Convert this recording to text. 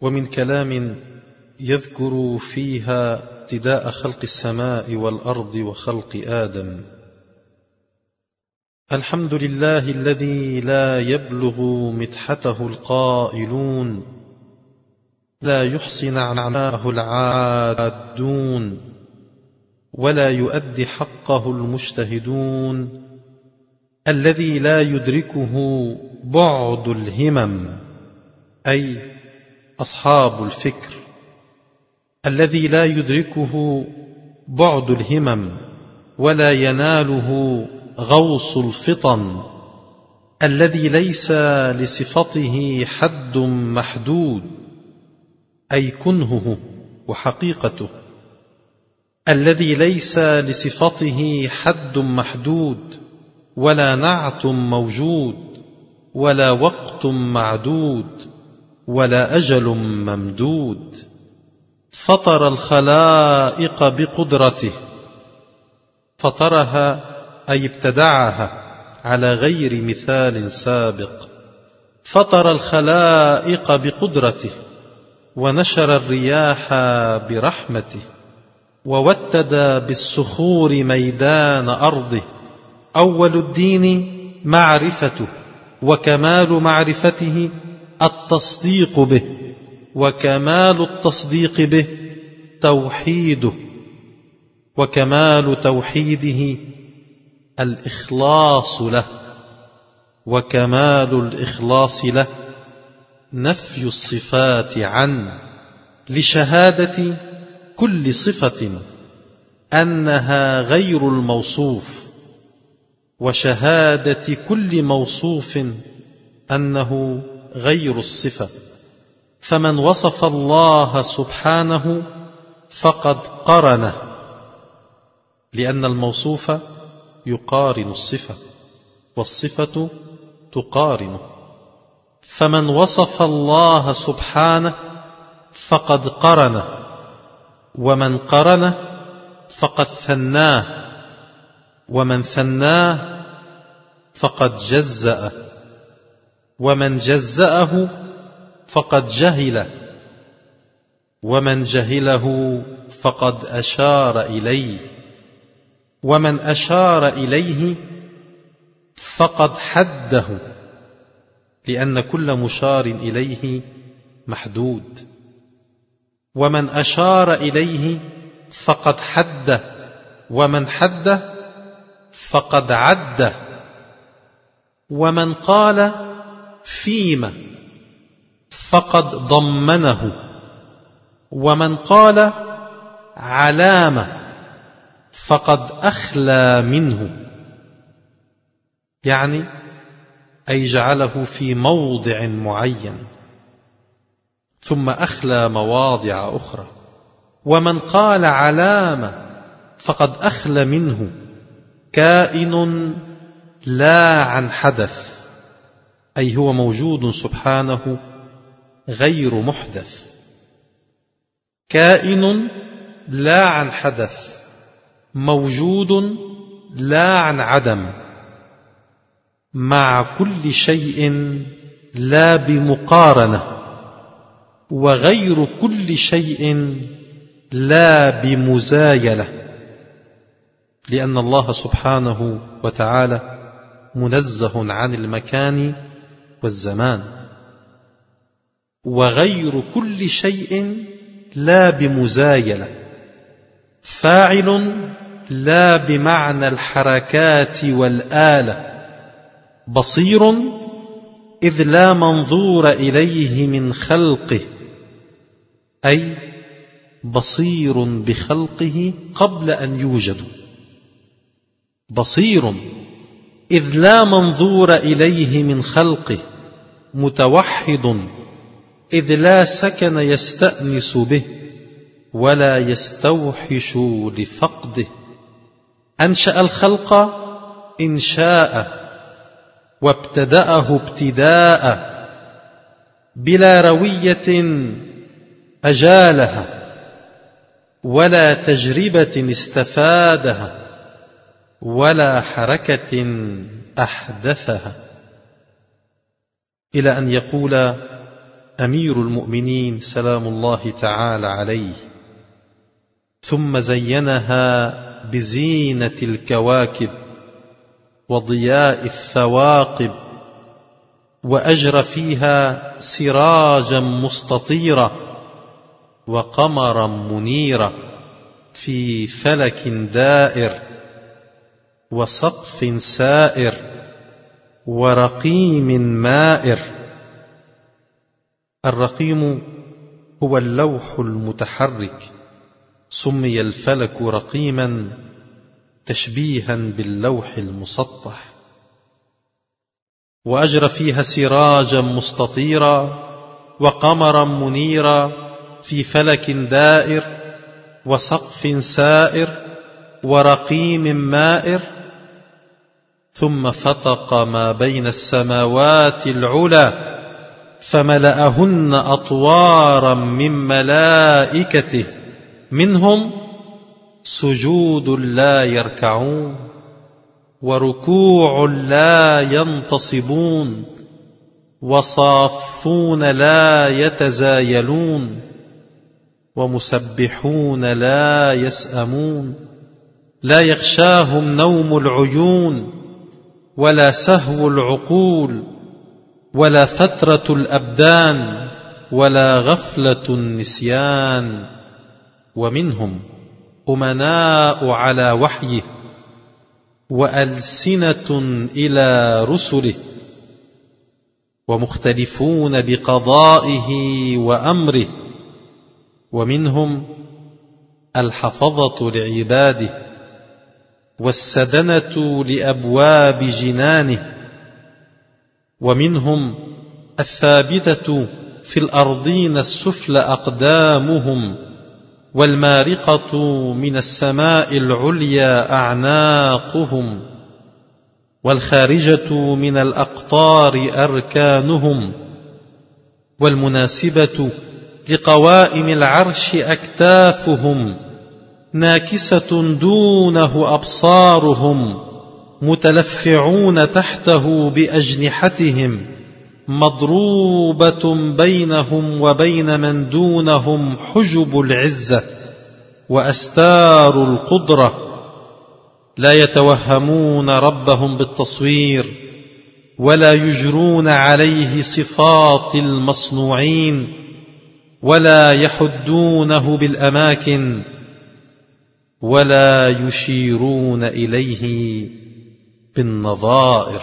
ومن كلام يذكر فيها ابتداء خلق السماء والأرض وخلق آدم. الحمد لله الذي لا يبلغ مدحته القائلون لا يحصي نعماه العادون ولا يؤدي حقه المجتهدون. الذي لا يدركه بعد الهمم أي أصحاب الفكر الذي لا يدركه بعد الهمم ولا يناله غوص الفطن الذي ليس لصفته حد محدود أي كنهه وحقيقته الذي ليس لصفته حد محدود ولا نعت موجود ولا وقت معدود. ولا أجل ممدود. فطر الخلائق بقدرته. فطرها أي ابتدعها على غير مثال سابق. فطر الخلائق بقدرته ونشر الرياح برحمته ووتد بالصخور ميدان أرضه. أول الدين معرفته وكمال معرفته التصديق به وكمال التصديق به توحيده وكمال توحيده الإخلاص له وكمال الإخلاص له نفي الصفات عنه لشهادة كل صفة أنها غير الموصوف وشهادة كل موصوف أنه غير الصفة. فمن وصف الله سبحانه فقد قرنه لأن الموصوف يقارن الصفة والصفة تقارنه فمن وصف الله سبحانه فقد قرنه ومن قرنه فقد ثناه ومن ثناه فقد جزأه. ومن جزأه فقد جهله ومن جهله فقد أشار إليه ومن أشار إليه فقد حده لأن كل مشار إليه محدود ومن أشار إليه فقد حده ومن حده فقد عده ومن قال فيما فقد ضمنه. ومن قال علامه فقد أخلى منه. يعني أي جعله في موضع معين. ثم أخلى مواضع أخرى. ومن قال علامة فقد أخلى منه. كائن لا عن حدث. أي هو موجود سبحانه غير محدث. كائن لا عن حدث موجود لا عن عدم. مع كل شيء لا بمقارنة وغير كل شيء لا بمزايله لأن الله سبحانه وتعالى منزه عن المكان والزمان وغير كل شيء لا بمزايلة فاعل لا بمعنى الحركات والآلة بصير إذ لا منظور إليه من خلقه أي بصير بخلقه قبل أن يوجدوا بصير إذ لا منظور إليه من خلقه متوحد إذ لا سكن يستأنس به ولا يستوحش لفقده. أنشأ الخلق إنشاء وابتدأه ابتداء بلا روية أجالها ولا تجربة استفادها ولا حركة أحدثها. إلى أن يقول أمير المؤمنين سلام الله تعالى عليه ثم زينها بزينة الكواكب وضياء الثواقب واجرى فيها سراجا مستطيرا وقمرا منيرا في فلك دائر وسقف سائر. ورقيم مائر. الرقيم هو اللوح المتحرك. سمي الفلك رقيما تشبيها باللوح المسطح. وأجرى فيها سراجا مستطيرا وقمرا منيرا في فلك دائر وسقف سائر ورقيم مائر. ثم فتق ما بين السماوات العلى فملأهن أطوارا من ملائكته. منهم سجود لا يركعون وركوع لا ينتصبون وصافون لا يتزايلون ومسبحون لا يسأمون. لا يغشاهم نوم العيون ولا سهو العقول ولا فترة الأبدان ولا غفلة النسيان. ومنهم أمناء على وحيه وألسنة إلى رسله ومختلفون بقضائه وأمره. ومنهم الحفظة لعباده. والسدنة لأبواب جنانه ومنهم الثابتة في الأرضين السفل أقدامهم والمارقة من السماء العليا أعناقهم والخارجة من الأقطار أركانهم والمناسبة لقوائم العرش أكتافهم ناكسة دونه أبصارهم متلفعون تحته بأجنحتهم مضروبة بينهم وبين من دونهم حجب العزة وأستار القدرة. لا يتوهمون ربهم بالتصوير ولا يجرون عليه صفات المصنوعين ولا يحدونه بالأماكن. ولا يشيرون إليه بالنظائر.